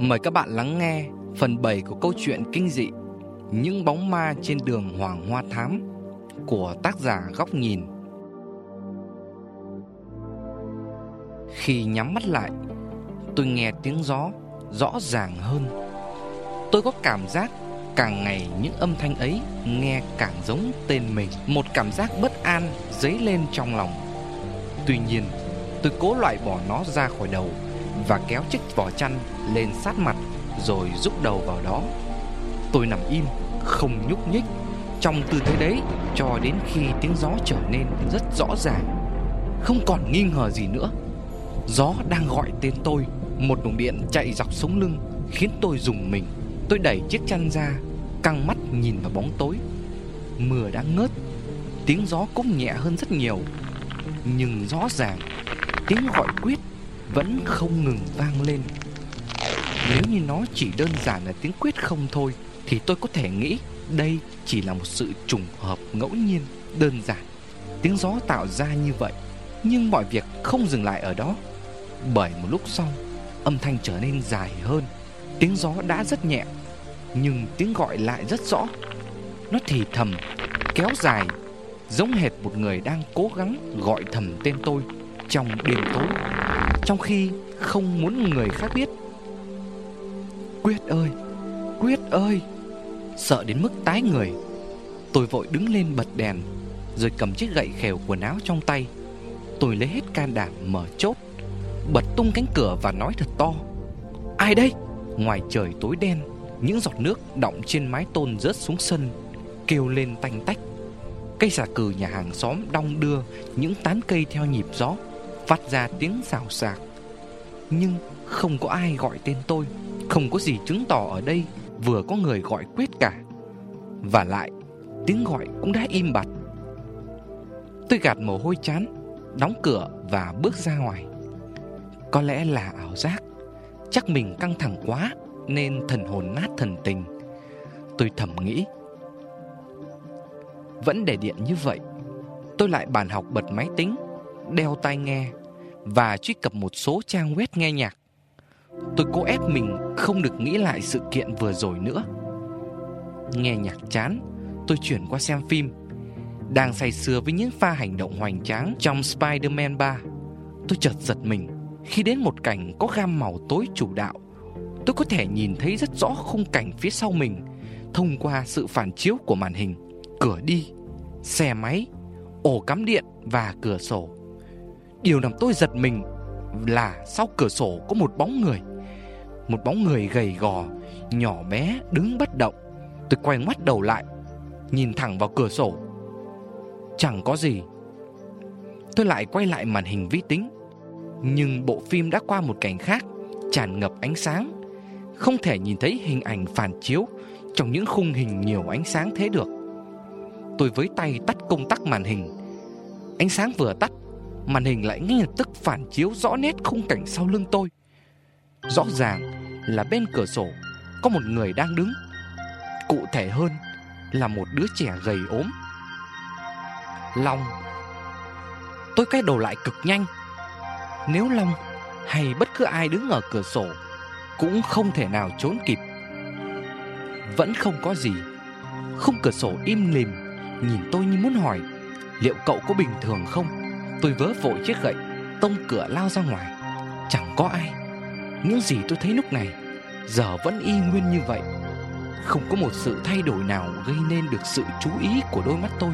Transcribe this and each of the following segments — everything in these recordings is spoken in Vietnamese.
Mời các bạn lắng nghe phần 7 của câu chuyện kinh dị Những bóng ma trên đường Hoàng Hoa Thám của tác giả Góc Nhìn. Khi nhắm mắt lại, tôi nghe tiếng gió rõ ràng hơn. Tôi có cảm giác càng ngày những âm thanh ấy nghe càng giống tên mình. Một cảm giác bất an dấy lên trong lòng. Tuy nhiên, tôi cố loại bỏ nó ra khỏi đầu và kéo chiếc vỏ chăn lên sát mặt rồi rúc đầu vào đó. Tôi nằm im, không nhúc nhích trong tư thế đấy cho đến khi tiếng gió trở nên rất rõ ràng. Không còn nghi ngờ gì nữa. Gió đang gọi tên tôi, một luồng điện chạy dọc sống lưng khiến tôi dùng mình. Tôi đẩy chiếc chăn ra, căng mắt nhìn vào bóng tối. Mưa đã ngớt, tiếng gió cũng nhẹ hơn rất nhiều. Nhưng rõ ràng, tiếng gọi quyết vẫn không ngừng vang lên. Nếu như nó chỉ đơn giản là tiếng quyết không thôi thì tôi có thể nghĩ đây chỉ là một sự trùng hợp ngẫu nhiên đơn giản. Tiếng gió tạo ra như vậy, nhưng mọi việc không dừng lại ở đó. Bởi một lúc sau, âm thanh trở nên dài hơn. Tiếng gió đã rất nhẹ, nhưng tiếng gọi lại rất rõ. Nó thì thầm, kéo dài, giống hệt một người đang cố gắng gọi thầm tên tôi trong đêm tối, trong khi không muốn người khác biết. Quyết ơi, Quyết ơi! Sợ đến mức tái người, tôi vội đứng lên bật đèn, rồi cầm chiếc gậy khều quần áo trong tay. Tôi lấy hết can đảm mở chốt, bật tung cánh cửa và nói thật to. Ai đây? Ngoài trời tối đen, những giọt nước đọng trên mái tôn rớt xuống sân, kêu lên tanh tách. Cây xà cừ nhà hàng xóm đong đưa những tán cây theo nhịp gió, phát ra tiếng xào xạc. Nhưng không có ai gọi tên tôi, không có gì chứng tỏ ở đây vừa có người gọi quyết cả. Và lại, tiếng gọi cũng đã im bặt. Tôi gạt mồ hôi chán, đóng cửa và bước ra ngoài. Có lẽ là ảo giác, chắc mình căng thẳng quá nên thần hồn nát thần tình. Tôi thầm nghĩ. Vẫn để điện như vậy, tôi lại bàn học bật máy tính, đeo tai nghe và truy cập một số trang web nghe nhạc. Tôi cố ép mình không được nghĩ lại sự kiện vừa rồi nữa. Nghe nhạc chán, tôi chuyển qua xem phim. Đang say sưa với những pha hành động hoành tráng trong Spider-Man 3. Tôi chợt giật mình khi đến một cảnh có gam màu tối chủ đạo. Tôi có thể nhìn thấy rất rõ khung cảnh phía sau mình thông qua sự phản chiếu của màn hình, cửa đi, xe máy, ổ cắm điện và cửa sổ. Điều làm tôi giật mình là sau cửa sổ có một bóng người. Một bóng người gầy gò, nhỏ bé đứng bất động. Tôi quay mắt đầu lại, nhìn thẳng vào cửa sổ. Chẳng có gì. Tôi lại quay lại màn hình vi tính. Nhưng bộ phim đã qua một cảnh khác, tràn ngập ánh sáng. Không thể nhìn thấy hình ảnh phản chiếu trong những khung hình nhiều ánh sáng thế được. Tôi với tay tắt công tắc màn hình. Ánh sáng vừa tắt, màn hình lại ngay lập tức phản chiếu rõ nét khung cảnh sau lưng tôi. Rõ ràng là bên cửa sổ có một người đang đứng. Cụ thể hơn là một đứa trẻ gầy ốm. Long Tôi quay đầu lại cực nhanh. Nếu Long hay bất cứ ai đứng ở cửa sổ cũng không thể nào trốn kịp. Vẫn không có gì. Khung cửa sổ im lìm, nhìn tôi như muốn hỏi liệu cậu có bình thường không? Tôi vớ vội chiếc gậy, Tông cửa lao ra ngoài. Chẳng có ai. Những gì tôi thấy lúc này, Giờ vẫn y nguyên như vậy. Không có một sự thay đổi nào gây nên được sự chú ý của đôi mắt tôi.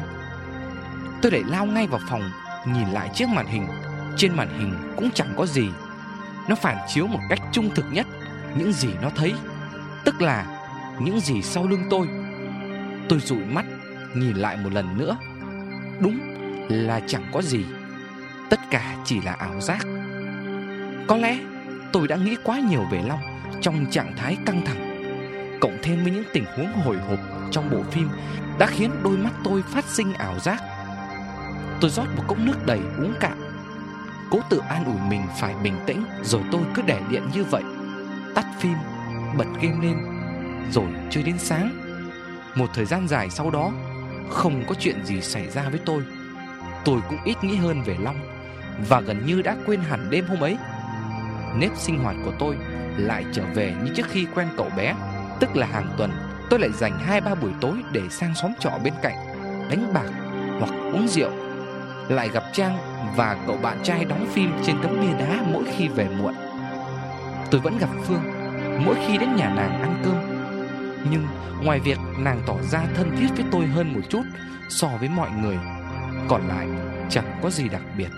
Tôi để lao ngay vào phòng, Nhìn lại chiếc màn hình. Trên màn hình cũng chẳng có gì. Nó phản chiếu một cách trung thực nhất Những gì nó thấy, Tức là những gì sau lưng tôi. Tôi dụi mắt, Nhìn lại một lần nữa. Đúng là chẳng có gì. Tất cả chỉ là ảo giác. Có lẽ tôi đã nghĩ quá nhiều về Long Trong trạng thái căng thẳng, Cộng thêm với những tình huống hồi hộp Trong bộ phim Đã khiến đôi mắt tôi phát sinh ảo giác. Tôi rót một cốc nước đầy uống cạn, Cố tự an ủi mình phải bình tĩnh, Rồi tôi cứ để điện như vậy. Tắt phim, Bật game lên, Rồi chơi đến sáng. Một thời gian dài sau đó, Không có chuyện gì xảy ra với tôi. Tôi cũng ít nghĩ hơn về Long và gần như đã quên hẳn đêm hôm ấy. Nếp sinh hoạt của tôi lại trở về như trước khi quen cậu bé, Tức là hàng tuần tôi lại dành hai ba buổi tối để sang xóm trọ bên cạnh, Đánh bạc hoặc uống rượu. Lại gặp Trang và cậu bạn trai đóng phim trên tấm bia đá mỗi khi về muộn. Tôi vẫn gặp Phương mỗi khi đến nhà nàng ăn cơm. Nhưng ngoài việc nàng tỏ ra thân thiết với tôi hơn một chút so với mọi người, Còn lại chẳng có gì đặc biệt.